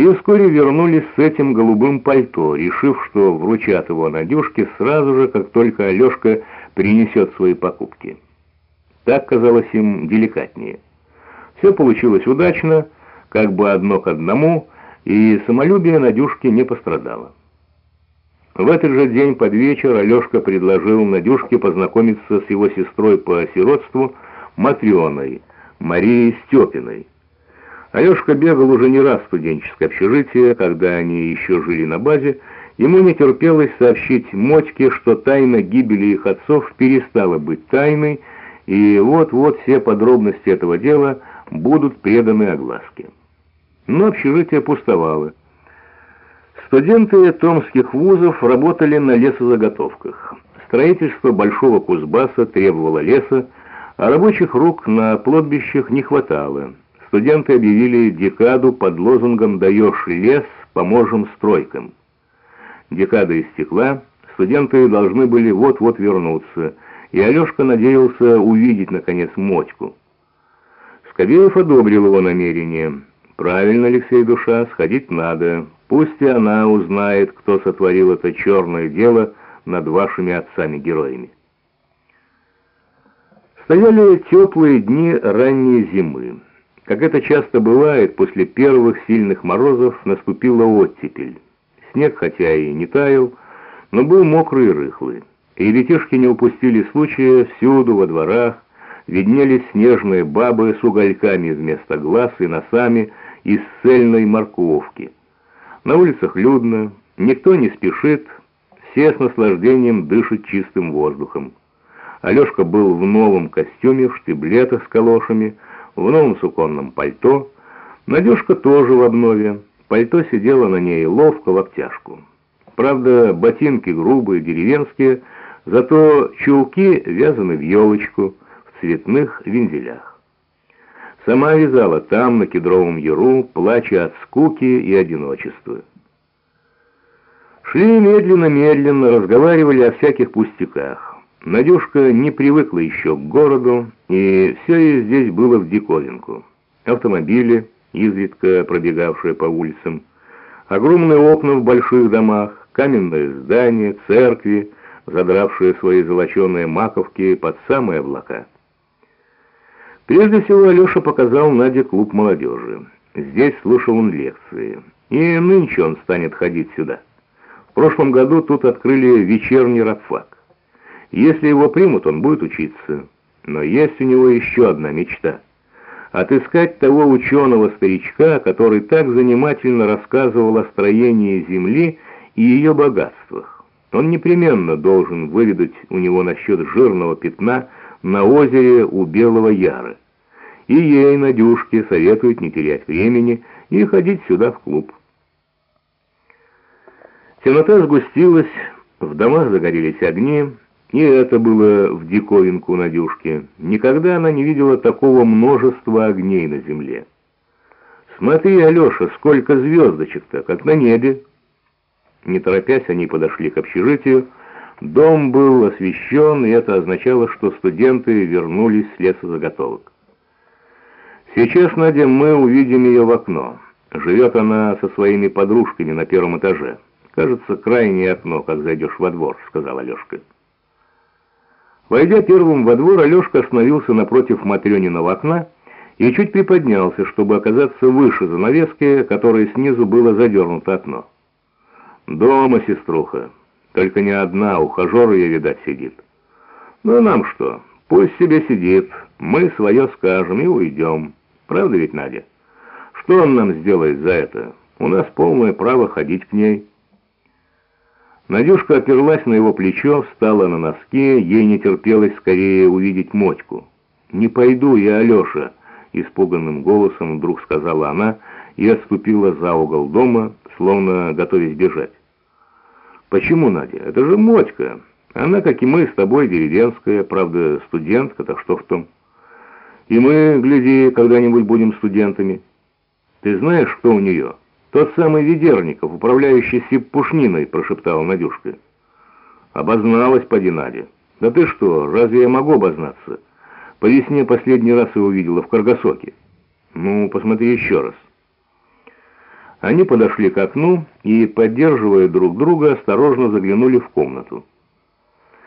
и вскоре вернулись с этим голубым пальто, решив, что вручат его Надюшке сразу же, как только Алешка принесет свои покупки. Так казалось им деликатнее. Все получилось удачно, как бы одно к одному, и самолюбие Надюшки не пострадало. В этот же день под вечер Алешка предложил Надюшке познакомиться с его сестрой по сиротству Матрёной, Марией Степиной. Алешка бегал уже не раз в студенческое общежитие, когда они еще жили на базе, ему не терпелось сообщить Мотьке, что тайна гибели их отцов перестала быть тайной, и вот-вот все подробности этого дела будут преданы огласке. Но общежитие пустовало. Студенты томских вузов работали на лесозаготовках. Строительство Большого Кузбасса требовало леса, а рабочих рук на плотбищах не хватало. Студенты объявили декаду под лозунгом «Даешь лес, поможем стройкам». Декада истекла, студенты должны были вот-вот вернуться, и Алешка надеялся увидеть, наконец, Мотьку. Скобеев одобрил его намерение. «Правильно, Алексей Душа, сходить надо. Пусть и она узнает, кто сотворил это черное дело над вашими отцами-героями». Стояли теплые дни ранней зимы. Как это часто бывает, после первых сильных морозов наступила оттепель. Снег хотя и не таял, но был мокрый и рыхлый. И детишки не упустили случая всюду, во дворах, виднелись снежные бабы с угольками вместо глаз и носами из цельной морковки. На улицах людно, никто не спешит, все с наслаждением дышат чистым воздухом. Алешка был в новом костюме, в штиблетах с калошами, в новом суконном пальто. Надюшка тоже в обнове. Пальто сидело на ней ловко в обтяжку. Правда, ботинки грубые, деревенские, зато чулки вязаны в елочку, в цветных вензелях. Сама вязала там, на кедровом яру, плача от скуки и одиночества. Шли медленно-медленно, разговаривали о всяких пустяках. Надюшка не привыкла еще к городу, и все ей здесь было в диковинку. Автомобили, изредка пробегавшие по улицам, огромные окна в больших домах, каменные здания, церкви, задравшие свои золоченые маковки под самые облака. Прежде всего Алеша показал Наде клуб молодежи. Здесь слушал он лекции. И нынче он станет ходить сюда. В прошлом году тут открыли вечерний рабфак. Если его примут, он будет учиться. Но есть у него еще одна мечта. Отыскать того ученого-старичка, который так занимательно рассказывал о строении Земли и ее богатствах. Он непременно должен выведать у него насчет жирного пятна на озере у Белого Яра. И ей, Надюшке, советуют не терять времени и ходить сюда в клуб. Темнота сгустилась, в домах загорелись огни, и это было в диковинку Надюшке. Никогда она не видела такого множества огней на земле. «Смотри, Алеша, сколько звездочек-то, как на небе!» Не торопясь, они подошли к общежитию. Дом был освещен, и это означало, что студенты вернулись с лесозаготовок. «Сейчас, Надя, мы увидим ее в окно. Живет она со своими подружками на первом этаже. Кажется, крайнее окно, как зайдешь во двор», — сказал Алешка. Войдя первым во двор, Алешка остановился напротив Матрёниного окна и чуть приподнялся, чтобы оказаться выше занавески, которой снизу было задернуто окно. «Дома, сеструха. Только не одна, ухажер ее, видать, сидит. Ну, а нам что? Пусть себе сидит. Мы свое скажем и уйдем. Правда ведь, Надя? Что он нам сделает за это? У нас полное право ходить к ней». Надюшка оперлась на его плечо, встала на носки, ей не терпелось скорее увидеть Мотьку. «Не пойду я, Алеша», — испуганным голосом вдруг сказала она и отступила за угол дома, словно готовясь бежать. «Почему, Надя? Это же Мотька. Она, как и мы, с тобой деревенская, правда, студентка, так что в том? И мы, гляди, когда-нибудь будем студентами. Ты знаешь, кто у нее?» «Тот самый Ведерников, управляющий Сиппушниной», — прошептала Надюшка. «Обозналась, поди Надя. Да ты что, разве я могу обознаться? По весне последний раз его видела в Каргасоке. Ну, посмотри еще раз». Они подошли к окну и, поддерживая друг друга, осторожно заглянули в комнату.